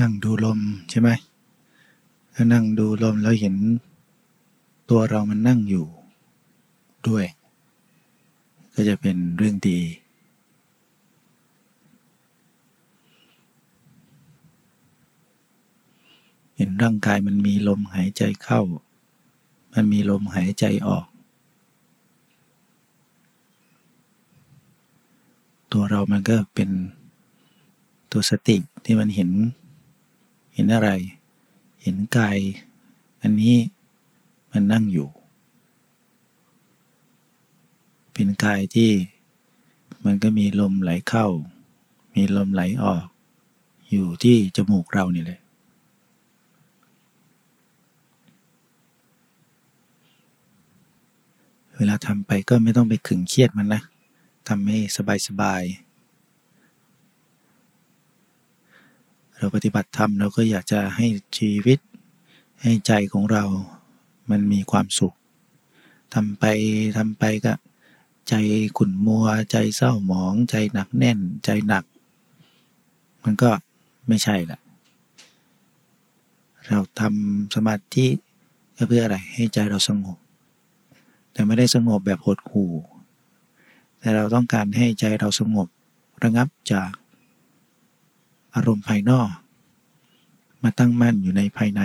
นั่งดูลมใช่ไหมถ้านั่งดูลมแล้วเห็น ตัวเรามันนั่งอยู่ด้วย ก็จะเป็นเรื่องดี เห็นร่างกายมันมีลมหายใจเข้า มันมีลมหายใจออก ตัวเรามันก็เป็นตัวสติที่มันเห็น ห็นอะไร เห็นกายอันนี้มันนั่งอยู่ เป็นกายที่มันก็มีลมไหลเข้า มีลมไหลออก อยู่ที่จมูกเรานี่เลยเวลาทำไปก็ไม่ต้องไปขึงเครียดมันนะทำให้สบายๆ เราปฏิบัติธรรมเราก็อยากจะให้ชีวิต ให้ใจของเรา มันมีความสุขทำไปทำไปก็ ใจขุ่นมัว ใจเศร้าหมอง ใจหนักแน่น ใจหนัก มันก็ไม่ใช่ละเราทำสมาธิก็เพื่ออะไรให้ใจเราสงบ แต่ไม่ได้สงบแบบหดหู่แต่เราต้องการให้ใจเราสงบระงับจาก อารมณ์ภายนอก มาตั้งมั่นอยู่ในภายใน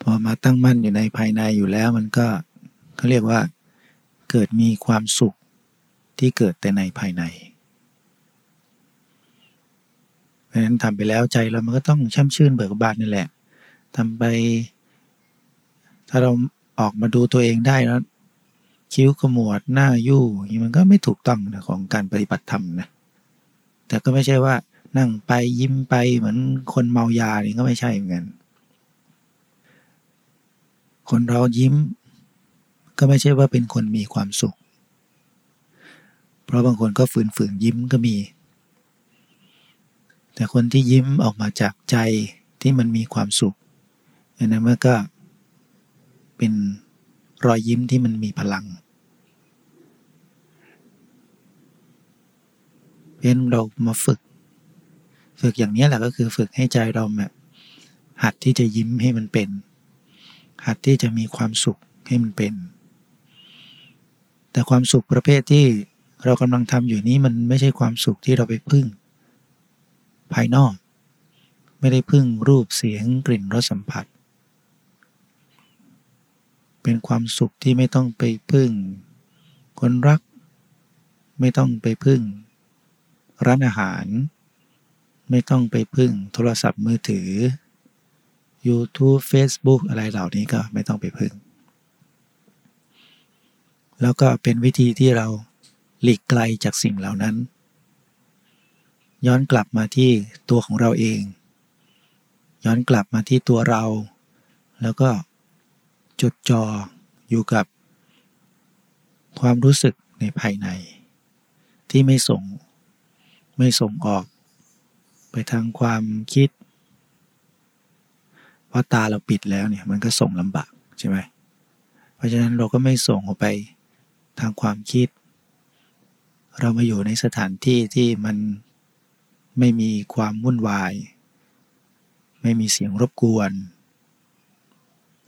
พอมาตั้งมั่นอยู่ในภายในอยู่แล้วมันก็เขาเรียกว่า เกิดมีความสุขที่เกิดแต่ในภายในเพราะฉะนั้นทำไปแล้วใจเรามันก็ต้องช่ำชื่นเบิกบานนี่แหละทำไป ถ้าเราออกมาดูตัวเองได้แล้ว คิ้วขมวดหน้ายู่นี่มันก็ไม่ถูกต้องนะของการปฏิบัติธรรมนะแต่ก็ไม่ใช่ว่านั่งไปยิ้มไปเหมือนคนเมายานี่ก็ไม่ใช่เหมือนกันคนเรายิ้ม ก็ไม่ใช่ว่าเป็นคนมีความสุข เพราะบางคนก็ฝืนฝืนยิ้มก็มี แต่คนที่ยิ้มออกมาจากใจที่มันมีความสุขอันนั้นมันก็เป็น รอยยิ้มที่มันมีพลัง เพราะเรามาฝึก ฝึกอย่างนี้แหละก็คือฝึกให้ใจเราแบบหัดที่จะยิ้มให้มันเป็น หัดที่จะมีความสุขให้มันเป็น แต่ความสุขประเภทที่เรากำลังทำอยู่นี้มันไม่ใช่ความสุขที่เราไปพึ่ง ภายนอก ไม่ได้พึ่งรูปเสียงกลิ่นรสสัมผัส เป็นความสุขที่ไม่ต้องไปพึ่ง คนรัก ไม่ต้องไปพึ่ง ร้านอาหาร ไม่ต้องไปพึ่งโทรศัพท์มือถือ YouTube Facebook อะไรเหล่านี้ก็ไม่ต้องไปพึ่ง แล้วก็เป็นวิธีที่เราหลีกไกลจากสิ่งเหล่านั้น ย้อนกลับมาที่ตัวของเราเอง ย้อนกลับมาที่ตัวเรา แล้วก็ จดจ่ออยู่กับความรู้สึกในภายใน ที่ไม่ส่งไม่ส่งออก ไปทางความคิดเพราะตาเราปิดแล้วเนี่ยมันก็ส่งลำบากใช่ไหมเพราะฉะนั้นเราก็ไม่ส่งออกไปทางความคิด เรามาอยู่ในสถานที่ที่มันไม่มีความวุ่นวาย ไม่มีเสียงรบกวน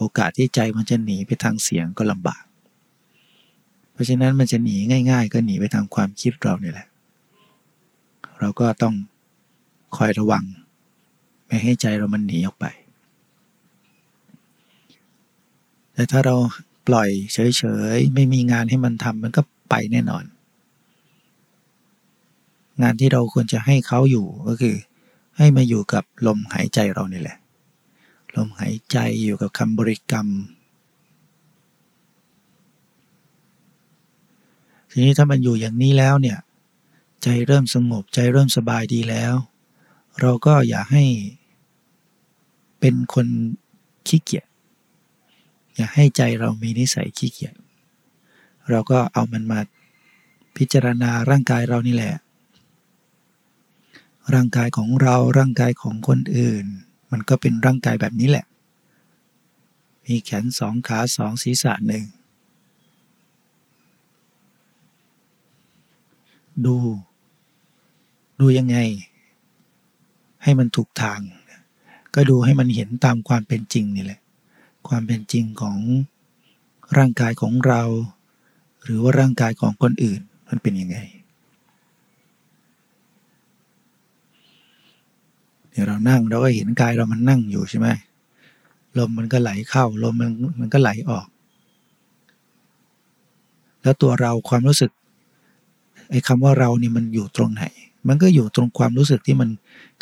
โอกาสที่ใจมันจะหนีไปทางเสียงก็ลำบาก เพราะฉะนั้นมันจะหนีง่าย ๆ ก็หนีไปทางความคิดเราเนี่ยแหละ เราก็ต้องคอยระวัง ไม่ให้ใจเรามันหนีออกไป แต่ถ้าเราปล่อยเฉยๆ ไม่มีงานให้มันทำมันก็ไปแน่นอน งานที่เราควรจะให้เขาอยู่ก็คือ ให้มาอยู่กับลมหายใจเรานี่แหละ ลมหายใจอยู่กับคำบริกรรม ทีนี้ถ้ามันอยู่อย่างนี้แล้วเนี่ย ใจเริ่มสงบใจเริ่มสบายดีแล้ว เราก็อย่าให้เป็นคนขี้เกียจอย่าให้ใจเรามีนิสัยขี้เกียจเราก็เอามันมาพิจารณาร่างกายเรานี่แหละ ร่างกายของเราร่างกายของคนอื่น มันก็เป็นร่างกายแบบนี้แหละ มีแขนสองขาสองศีรษะหนึ่ง ดู ดูยังไง ให้มันถูกทาง ก็ดูให้มันเห็นตามความเป็นจริงนี่แหละ ความเป็นจริงของร่างกายของเรา หรือว่าร่างกายของคนอื่นมันเป็นยังไง เดี๋ยเรานั่งเราก็เห็นกายเรามันนั่งอยู่ใช่ไหมลมมันก็ไหลเข้าลมมันมันก็ไหลออก แล้วตัวเราความรู้สึกไอ้คำว่าเรานี่มันอยู่ตรงไหน มันก็อยู่ตรงความรู้สึกที่มัน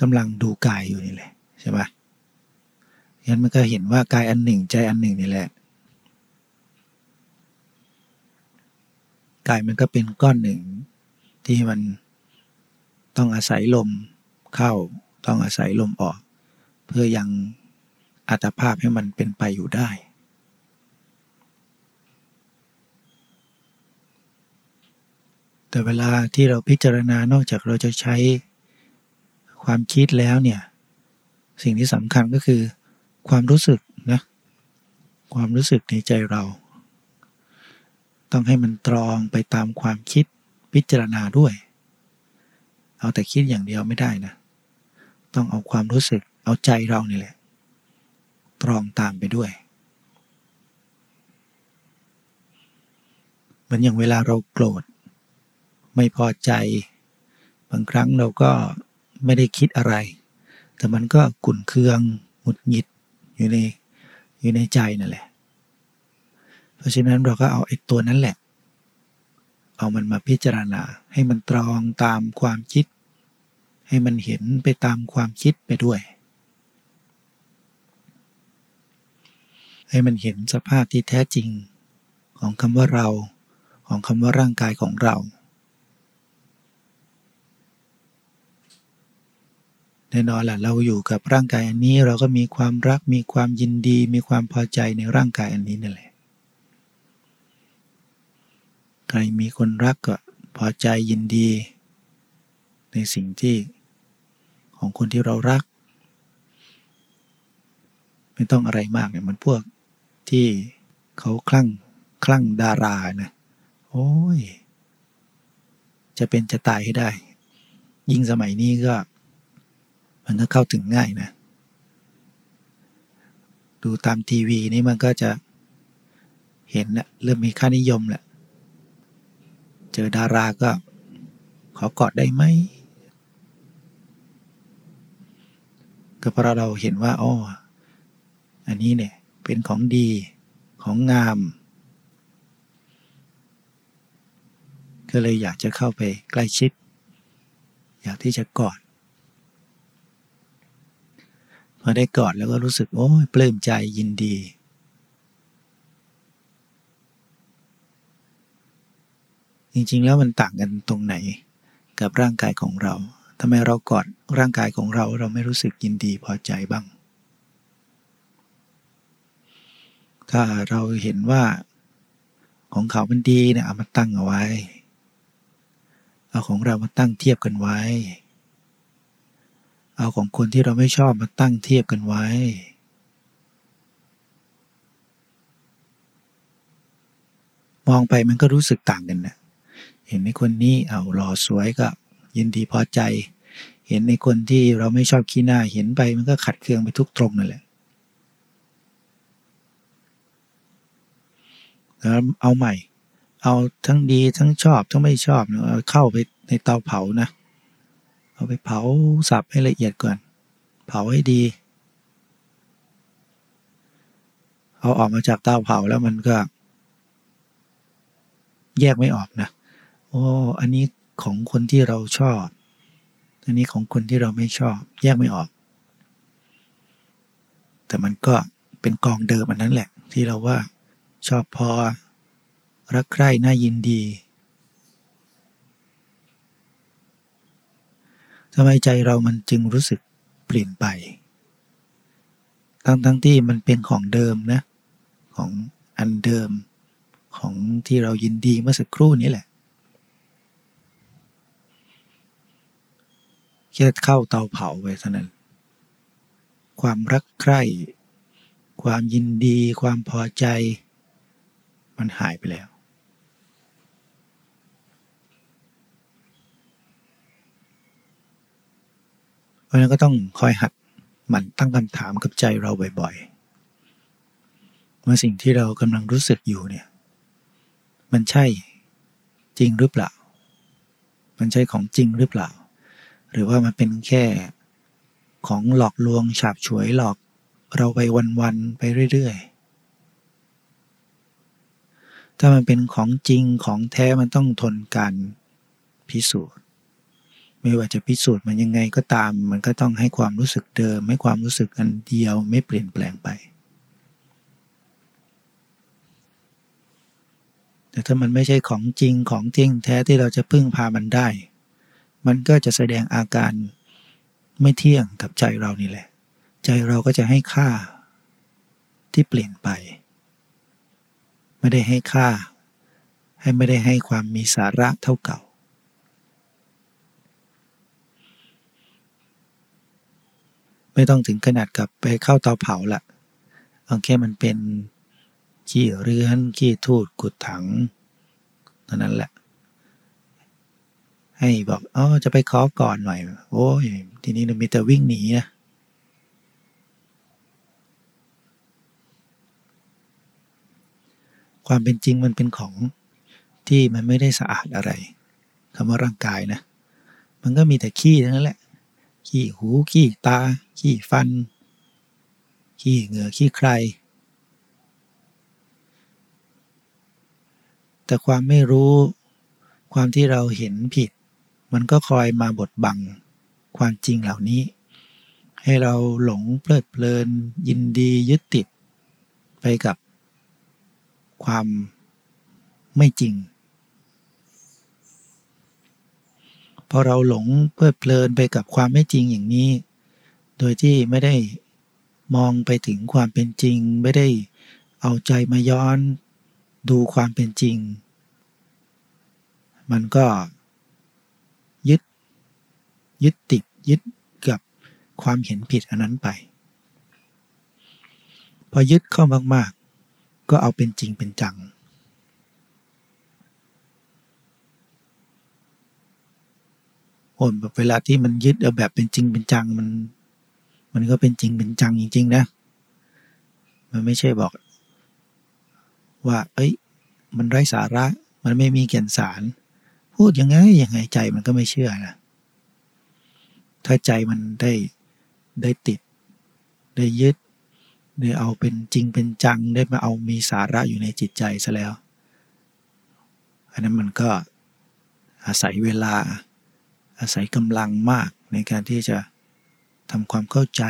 กำลังดูกายอยู่นี่แหละใช่ปะงั้นมันก็เห็นว่ากายอันหนึ่งใจอันหนึ่งนี่แหละกายมันก็เป็นก้อนหนึ่งที่มันต้องอาศัยลมเข้า ต้องอาศัยลมออก เพื่อยังอัตภาพให้มันเป็นไปอยู่ได้ แต่เวลาที่เราพิจารณานอกจากเราจะใช้ความคิดแล้วเนี่ย สิ่งที่สำคัญก็คือความรู้สึกนะความรู้สึกในใจเรา ต้องให้มันตรองไปตามความคิดพิจารณาด้วย เอาแต่คิดอย่างเดียวไม่ได้นะ ต้องเอาความรู้สึกเอาใจเรานี่แหละ ตรองตามไปด้วยเหมือนอย่างเวลาเราโกรธ ไม่พอใจ บางครั้งเราก็ไม่ได้คิดอะไร แต่มันก็กุ่นเคืองหงุดหงิดอยู่ในอยู่ในใจนั่นแหละ เพราะฉะนั้นเราก็เอาไอ้ตัวนั้นแหละ เอามันมาพิจารณาให้มันตรองตามความคิด ให้มันเห็นไปตามความคิดไปด้วย ให้มันเห็นสภาพที่แท้จริงของคำว่าเราของคำว่าร่างกายของเรา แน่นอนแหละเราอยู่กับร่างกายอันนี้เราก็มีความรักมีความยินดี มีความพอใจในร่างกายอันนี้นั่นแหละ ใครมีคนรักก็พอใจยินดี ในสิ่งที่ ของคนที่เรารัก ไม่ต้องอะไรมากเนี่ยมันพวกที่เขาคลั่งคลั่งดารานะโอ้ย จะเป็นจะตายให้ได้ ยิ่งสมัยนี้ก็ มันก็เข้าถึงง่ายนะ ดูตามทีวีนี่มันก็จะเห็นนะเริ่มมีค่านิยมแหละ เจอดาราก็ ขอกอดได้ไหม ก็เพราะเราเห็นว่าอ๋ออันนี้เนี่ยเป็นของดีของงาม ก็เลยอยากจะเข้าไปใกล้ชิด อยากที่จะกอดพอได้กอดแล้วก็รู้สึกโอ้ยปลื้มใจยินดี จริงๆแล้วมันต่างกันตรงไหนกับร่างกายของเรา ทำไมเรากอดร่างกายของเราเราไม่รู้สึกยินดีพอใจบ้าง ถ้าเราเห็นว่าของเขามันดีเนี่ยเอามาตั้งเอาไว้ เอาของเรามาตั้งเทียบกันไว้ เอาของคนที่เราไม่ชอบมาตั้งเทียบกันไว้ มองไปมันก็รู้สึกต่างกันนะเห็นในคนนี้เอาหล่อสวยก็ยินดีพอใจ เห็นในคนที่เราไม่ชอบขี้หน้าเห็นไปมันก็ขัดเคืองไปทุกตรงนั่นแหละแล้วเอาใหม่ เอาทั้งดีทั้งชอบทั้งไม่ชอบเอาเข้าไปในเตาเผานะ เอาไปเผาสับให้ละเอียดก่อน เผาให้ดี เอาออกมาจากเตาเผาแล้วมันก็ แยกไม่ออกนะโอ้อันนี้ของคนที่เราชอบ อันนี้ของคนที่เราไม่ชอบ แยกไม่ออก แต่มันก็เป็นกองเดิมอันนั้นแหละ ที่เราว่าชอบพอ รักใคร่น่ายินดีทำไมใจเรามันจึงรู้สึกเปลี่ยนไป ทั้งทั้งที่มันเป็นของเดิมนะ ของอันเดิมของที่เรายินดีเมื่อสักครู่นี้แหละ แค่เข้าเตาเผาไปเท่านั้น ความรักใคร่ ความยินดี ความพอใจ มันหายไปแล้ว เพราะนั้นก็ต้องคอยหัดหมั่นตั้งคำถามกับใจเราบ่อยๆเมื่อสิ่งที่เรากำลังรู้สึกอยู่เนี่ย มันใช่จริงหรือเปล่า มันใช่ของจริงหรือเปล่า หรือว่ามันเป็นแค่ ของหลอกลวงฉาบฉวยหลอก เราไปวันๆไปเรื่อยๆ ถ้ามันเป็นของจริงของแท้มันต้องทนการพิสูจน์ ไม่ว่าจะพิสูจน์มันยังไงก็ตาม มันก็ต้องให้ความรู้สึกเดิม ให้ความรู้สึกอันเดียวไม่เปลี่ยนแปลงไปแต่ถ้ามันไม่ใช่ของจริงของเที่ยงแท้ที่เราจะพึ่งพามันได้ มันก็จะแสดงอาการไม่เที่ยงกับใจเรานี่แหละ ใจเราก็จะให้ค่าที่เปลี่ยนไป ไม่ได้ให้ค่า ให้ไม่ได้ให้ความมีสาระเท่าเก่า ไม่ต้องถึงขนาดกับไปเข้าเตาเผาละเอาแค่มันเป็นขี้เรือนขี้ทูดกุดถังเท่านั้นแหละ ให้บอกอ๋อจะไปขอก่อนหน่อย โอ้ยทีนี้เรามีแต่วิ่งหนีนะความเป็นจริงมันเป็นของที่มันไม่ได้สะอาดอะไรคำว่าร่างกายนะ มันก็มีแต่ขี้ทั้งนั้นแหละ ขี้หูขี้ตา ขี้ฟัน ขี้เหงื่อขี้ใคร แต่ความไม่รู้ ความที่เราเห็นผิด มันก็คอยมาบดบังความจริงเหล่านี้ ให้เราหลงเพลิดเพลิน ยินดียึดติด ไปกับความไม่จริง พอเราหลงเพลิดเพลินไปกับความไม่จริงอย่างนี้ โดยที่ไม่ได้มองไปถึงความเป็นจริง ไม่ได้เอาใจมาย้อนดูความเป็นจริง มันก็ ยึดติดยึดกับความเห็นผิดอันนั้นไป พอยึดเข้ามากๆ ก็เอาเป็นจริงเป็นจัง โอนแบบเวลาที่มันยึดเอาแบบเป็นจริงเป็นจังมัน มันก็เป็นจริงเป็นจังจริงๆนะ มันไม่ใช่บอก ว่า เอ้ย มันไร้สาระ มันไม่มีแก่นสาร พูดยังไงยังไงใจมันก็ไม่เชื่อนะ ถ้าใจมันได้ได้ติด ได้ยึดได้เอาเป็นจริงเป็นจังได้มาเอามีสาระอยู่ในจิตใจซะแล้ว อันนั้นมันก็อาศัยเวลา อาศัยกำลังมากในการที่จะทำความเข้าใจ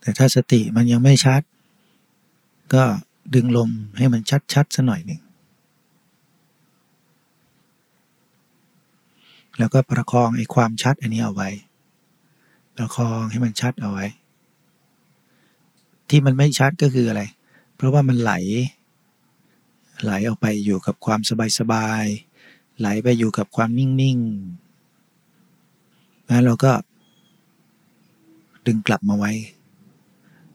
แต่ถ้าสติมันยังไม่ชัด ก็ดึงลมให้มันชัดๆสัหน่อยหนึ่ง แล้วก็ประคองไอ้ความชัดอันนี้เอาไว้ ประคองให้มันชัดเอาไว้ ที่มันไม่ชัดก็คืออะไร เพราะว่ามันไหล ไหลออกไปอยู่กับความสบายๆไหลไปอยู่กับความนิ่งๆแล้วเราก็ ดึงกลับมาไว้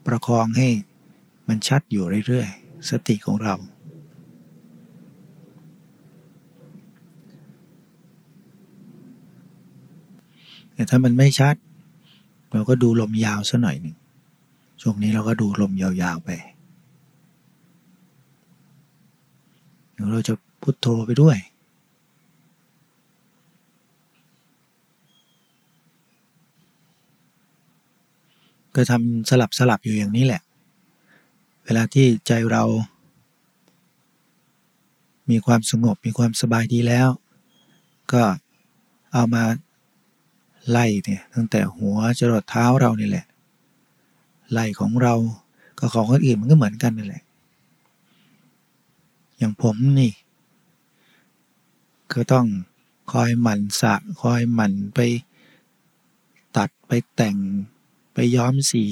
ประคองให้มันชัดอยู่เรื่อยๆ สติของเรา แต่ถ้ามันไม่ชัด เราก็ดูลมยาวสัหน่อยหนึ่งช่วงนี้เราก็ดูลมยาวๆไปเดี๋ยวเราจะพุโทโธไปด้วย ก็ทำสลับสลับอยู่อย่างนี้แหละ เวลาที่ใจเรา มีความสงบมีความสบายดีแล้ว ก็เอามา ไล่เนี่ยตั้งแต่หัวจรดเท้าเรานี่แหละไล่ของเราก็ของคนอื่นมันก็เหมือนกันนี่แหละ อย่างผมนี่ ก็ต้องคอยหมั่นสะคอยหมั่นไปตัดไปแต่งไปย้อมสี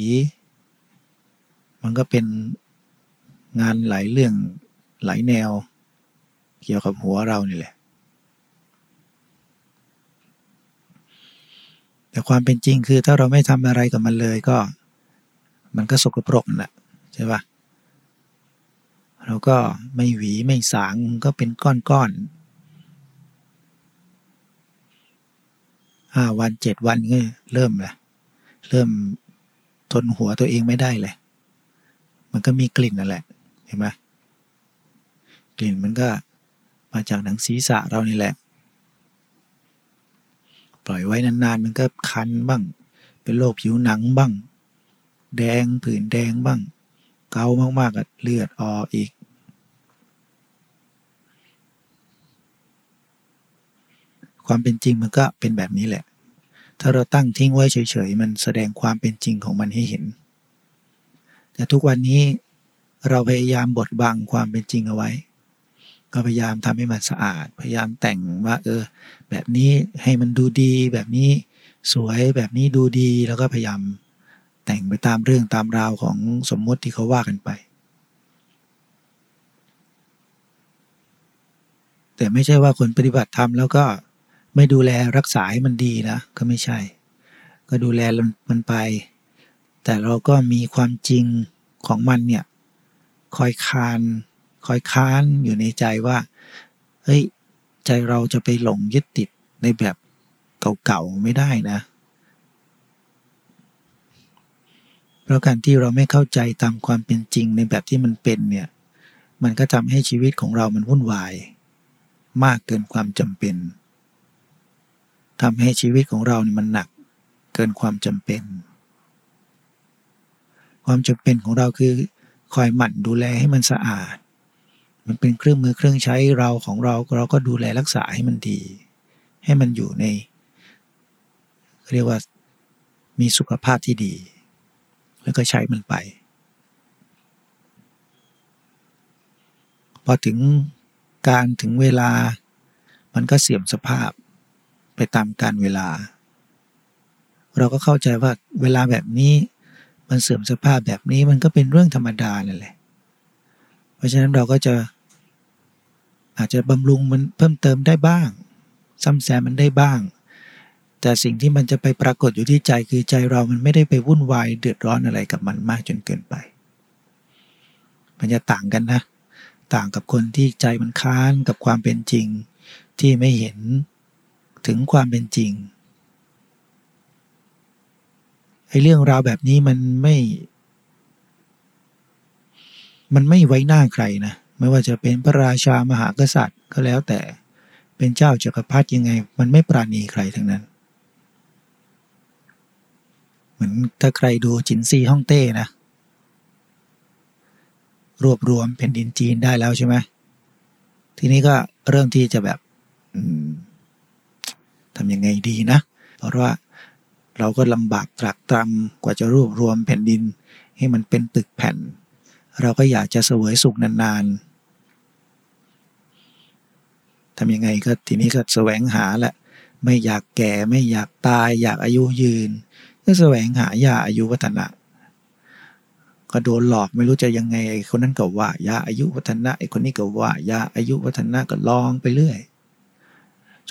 มันก็เป็นงานหลายเรื่องหลายแนว เกี่ยวกับหัวเรานี่แหละ แต่ความเป็นจริงคือถ้าเราไม่ทำอะไรกับมันเลยก็ มันก็สกปรกนั่นแหละใช่ปะเราก็ไม่หวีไม่สางก็เป็นก้อนห้าวันเจ็ดวันก็เริ่มละเริ่มทนหัวตัวเองไม่ได้เลย มันก็มีกลิ่นนั่นแหละเห็นไหมกลิ่นมันก็มาจากหนังศีรษะเรานี่แหละ ปล่อยไว้นานๆ มันก็คันบ้าง เป็นโรคผิวหนังบ้าง แดงผื่นแดงบ้าง เกามากๆก็เลือดออกอีก ความเป็นจริงมันก็เป็นแบบนี้แหละ ถ้าเราตั้งทิ้งไว้เฉยๆ มันแสดงความเป็นจริงของมันให้เห็น แต่ทุกวันนี้เราพยายามบดบังความเป็นจริงเอาไว้ ก็พยายามทำให้มันสะอาด พยายามแต่งว่า เออ แบบนี้ให้มันดูดี แบบนี้สวยแบบนี้ดูดีแล้วก็พยายามแต่งไปตามเรื่องตามราวของสมมติที่เขาว่ากันไป แต่ไม่ใช่ว่าคนปฏิบัติธรรมแล้วก็ไม่ดูแลรักษาให้มันดีนะก็ไม่ใช่ ก็ดูแลมันไป แต่เราก็มีความจริงของมันเนี่ยคอยคาน คอยค้านอยู่ในใจว่าเฮ้ย ใจเราจะไปหลงยึดติดในแบบเก่าๆไม่ได้นะ เพราะการที่เราไม่เข้าใจตามความเป็นจริงในแบบที่มันเป็นเนี่ย มันก็ทำให้ชีวิตของเรามันวุ่นวาย มากเกินความจำเป็นทำให้ชีวิตของเราเนี่ยมันหนักเกินความจำเป็น ความจำเป็นของเราคือคอยหมั่นดูแลให้มันสะอาด มันเป็นเครื่องมือเครื่องใช้เราของเราเราก็ดูแลรักษาให้มันดี ให้มันอยู่ใน เรียกว่ามีสุขภาพที่ดี แล้วก็ใช้มันไป พอถึงการถึงเวลา มันก็เสื่อมสภาพไปตามการเวลา เราก็เข้าใจว่าเวลาแบบนี้มันเสื่อมสภาพแบบนี้มันก็เป็นเรื่องธรรมดานั่นแหละ เพราะฉะนั้นเราก็จะ อาจจะบำรุงมันเพิ่มเติมได้บ้าง ซ่อมแซมมันได้บ้าง แต่สิ่งที่มันจะไปปรากฏอยู่ที่ใจคือใจเรามันไม่ได้ไปวุ่นวายเดือดร้อนอะไรกับมันมากจนเกินไป มันจะต่างกันนะ ต่างกับคนที่ใจมันค้านกับความเป็นจริง ที่ไม่เห็นถึงความเป็นจริงไอ้เรื่องราวแบบนี้มันไม่ มันไม่ไว้หน้าใครนะ ไม่ว่าจะเป็นพระราชามหากษัตริย์ก็แล้วแต่เป็นเจ้าจักรพรรดิยังไง มันไม่ปราณีใครทั้งนั้น เหมือนถ้าใครดูจินซีฮ่องเต้นะ รวบรวมแผ่นดินจีนได้แล้วใช่ไหมทีนี้ก็เริ่มที่จะแบบทำยังไงดีนะ เพราะว่าเราก็ลำบากตรากตรำกว่าจะรวบรวมแผ่นดิน ให้มันเป็นตึกแผ่น เราก็อยากจะเสวยสุขนานๆ ทำยังไงก็ทีนี้ก็แสวงหาแหละ ไม่อยากแก่ไม่อยากตายอยากอายุยืน ก็แสวงหายาอายุวัฒนะก็โดนหลอกไม่รู้จะยังไงไอ้คนนั้นก็ว่ายาอายุวัฒนะไอ้คนนี้ก็ว่ายาอายุวัฒนะก็ลองไปเรื่อย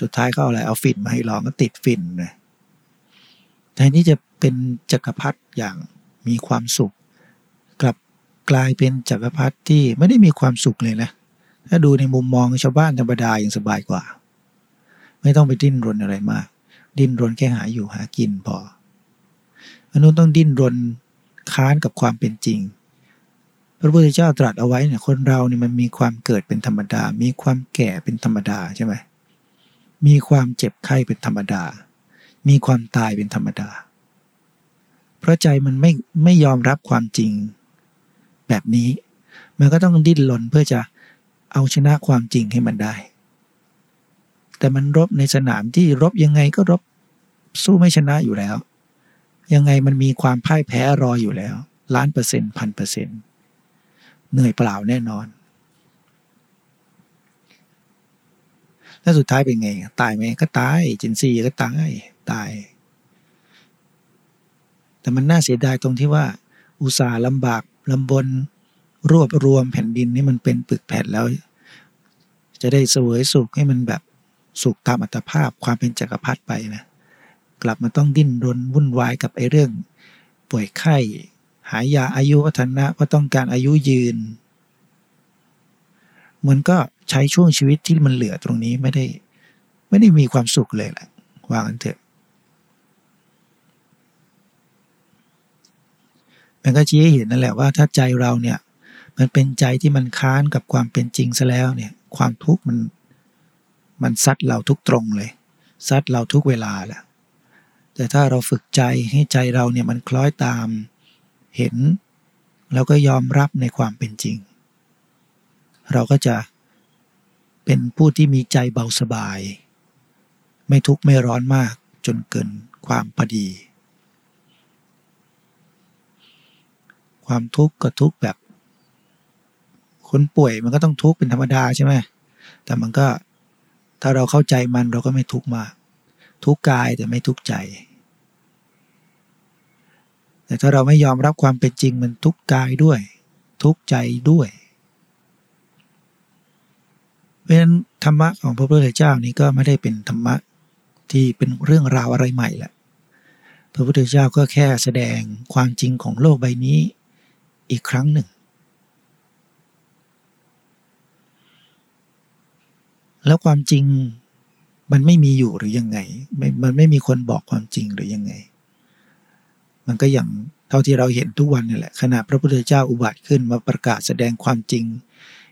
สุดท้ายก็เอาอะไรเอาฝิ่นมาให้ลองก็ติดฝิ่นเลยแทนที่จะเป็นจักรพรรดิอย่างมีความสุข กลับกลายเป็นจักรพรรดิที่ไม่ได้มีความสุขเลยนะ ถ้าดูในมุมมองชาวบ้านธรรมดาย่างสบายกว่า ไม่ต้องไปดิ้นรนอะไรมาก ดิ้นรนแค่หาอยู่หากินพอมนุษย์ต้องดิ้นรนค้านกับความเป็นจริง พระพุทธเจ้าตรัสเอาไว้เนี่ยคนเราเนี่ยมันมีความเกิดเป็นธรรมดา มีความแก่เป็นธรรมดาใช่ไหมมีความเจ็บไข้เป็นธรรมดา มีความตายเป็นธรรมดา เพราะใจมันไม่ไม่ยอมรับความจริง แบบนี้ มันก็ต้องดิ้นรนเพื่อจะ เอาชนะความจริงให้มันได้ แต่มันรบในสนามที่รบยังไงก็รบสู้ไม่ชนะอยู่แล้ว ยังไงมันมีความพ่ายแพ้รออยู่แล้ว ล้านเปอร์เซ็นต์พันเปอร์เซ็นต์เหนื่อยเปล่าแน่นอน แล้วสุดท้ายเป็นไง ตายไหมก็ตายจินซีก็ตายตาย แต่มันน่าเสียดายตรงที่ว่า อุตส่าห์ลำบากลำบนรวบรวมแผ่นดินนี่มันเป็นปึกแผ่นแล้ว จะได้เสวยสุขให้มันแบบสุขตามอัตภาพความเป็นจักรพรรดิไปนะกลับมาต้องดิ้นรนวุ่นวายกับไอ้เรื่อง ป่วยไข้หายาอายุวัฒนะเพราะต้องการอายุยืน มันก็ใช้ช่วงชีวิตที่มันเหลือตรงนี้ไม่ได้ ไม่ได้มีความสุขเลยแหละว่ากันเถอะมันก็ชี้ให้เห็นนั่นแหละว่าถ้าใจเราเนี่ย มันเป็นใจที่มันค้านกับความเป็นจริงซะแล้วเนี่ย ความทุกข์มันมันซัดเราทุกตรงเลย ซัดเราทุกเวลาแหละแต่ถ้าเราฝึกใจให้ใจเราเนี่ยมันคล้อยตามเห็น แล้วก็ยอมรับในความเป็นจริง เราก็จะเป็นผู้ที่มีใจเบาสบาย ไม่ทุกข์ไม่ร้อนมากจนเกินความพอดี ความทุกข์ก็ทุกข์แบบ คนป่วยมันก็ต้องทุกข์เป็นธรรมดาใช่ไหมแต่มันก็ถ้าเราเข้าใจมันเราก็ไม่ทุกข์มาก ทุกข์กายแต่ไม่ทุกข์ใจ แต่ถ้าเราไม่ยอมรับความเป็นจริงมันทุกข์กายด้วย ทุกข์ใจด้วย เพราะฉะนั้นธรรมะของพระพุทธเจ้านี้ก็ไม่ได้เป็นธรรมะที่เป็นเรื่องราวอะไรใหม่แหละพระพุทธเจ้าก็แค่แสดงความจริงของโลกใบนี้อีกครั้งหนึ่ง แล้วความจริงมันไม่มีอยู่หรือยังไงมันไม่มีคนบอกความจริงหรือยังไง มันก็อย่างเท่าที่เราเห็นทุกวันนี่แหละขณะพระพุทธเจ้าอุบัติขึ้นมาประกาศแสดงความจริง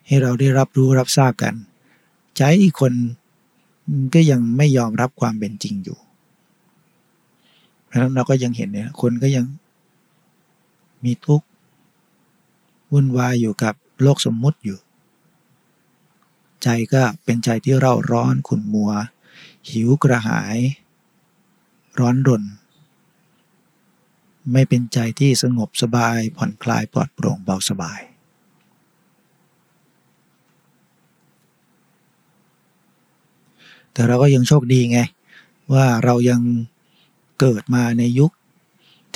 ให้เราได้รับรู้รับทราบกัน ใจอีกคนก็ยังไม่ยอมรับความเป็นจริงอยู่ เพราะนั้นเราก็ยังเห็นเนี่ยคนก็ยังมีทุกข์วุ่นวายอยู่กับโลกสมมุติอยู่ ใจก็เป็นใจที่เร่าร้อนขุ่นมัว หิวกระหาย ร้อนรน ไม่เป็นใจที่สงบสบายผ่อนคลายปลอดโปร่งเบาสบาย แต่เราก็ยังโชคดีไง ว่าเรายังเกิดมาในยุค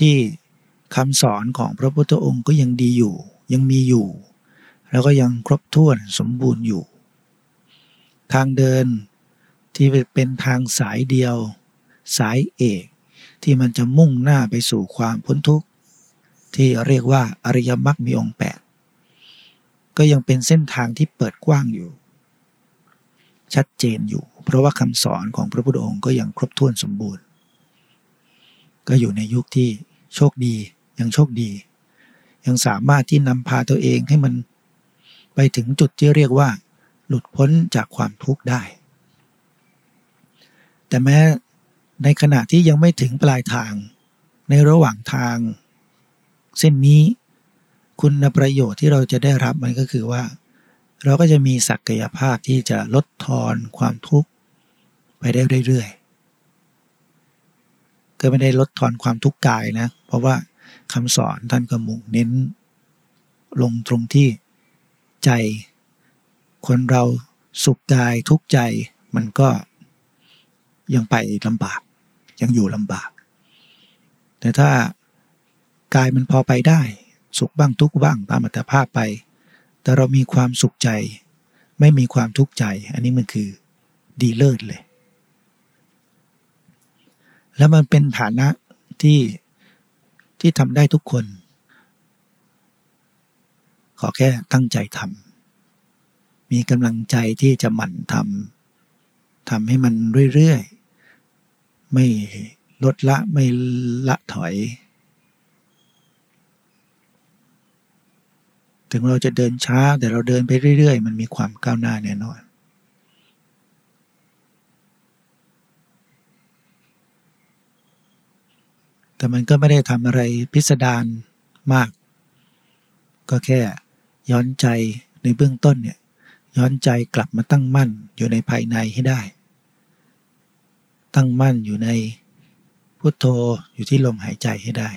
ที่คำสอนของพระพุทธองค์ก็ยังดีอยู่ ยังมีอยู่ แล้วก็ยังครบถ้วนสมบูรณ์อยู่ ทางเดินที่เป็นทางสายเดียว สายเอก ที่มันจะมุ่งหน้าไปสู่ความพ้นทุกข์ ที่เรียกว่าอริยมรรคมีองค์แปดก็ยังเป็นเส้นทางที่เปิดกว้างอยู่ ชัดเจนอยู่ เพราะว่าคำสอนของพระพุทธองค์ก็ยังครบถ้วนสมบูรณ์ ก็อยู่ในยุคที่โชคดียังโชคดี ยังสามารถที่นำพาตัวเองให้มันไปถึงจุดที่เรียกว่า หลุดพ้นจากความทุกข์ได้ แต่แม้ในขณะที่ยังไม่ถึงปลายทาง ในระหว่างทาง เส้นนี้คุณประโยชน์ที่เราจะได้รับมันก็คือว่า เราก็จะมีศักยภาพที่จะลดทอนความทุกข์ไปได้เรื่อยๆก็ไม่ได้ลดทอนความทุกข์กายนะ เพราะว่าคำสอนท่านก็มุ่งเน้นลงตรงที่ใจ คนเราสุขกายทุกใจมันก็ยังไปลำบาก ยังอยู่ลำบาก แต่ถ้ากายมันพอไปได้ สุขบ้างทุกบ้างตามอัตภาพไป แต่เรามีความสุขใจ ไม่มีความทุกข์ใจ อันนี้มันคือดีเลิศเลย แล้วมันเป็นฐานะที่ที่ทำได้ทุกคน ขอแค่ตั้งใจทำ มีกำลังใจที่จะหมั่นทำทำให้มันเรื่อยๆ ไม่ลดละไม่ละถอย ถึงเราจะเดินช้าแต่เราเดินไปเรื่อยๆ มันมีความก้าวหน้าแน่นอนแต่มันก็ไม่ได้ทำอะไรพิสดารมาก ก็แค่ย้อนใจในเบื้องต้นเนี่ย ย้อนใจกลับมาตั้งมั่นอยู่ในภายในให้ได้ ตั้งมั่นอยู่ในพุโทโธอยู่ที่ลมหายใจให้ได้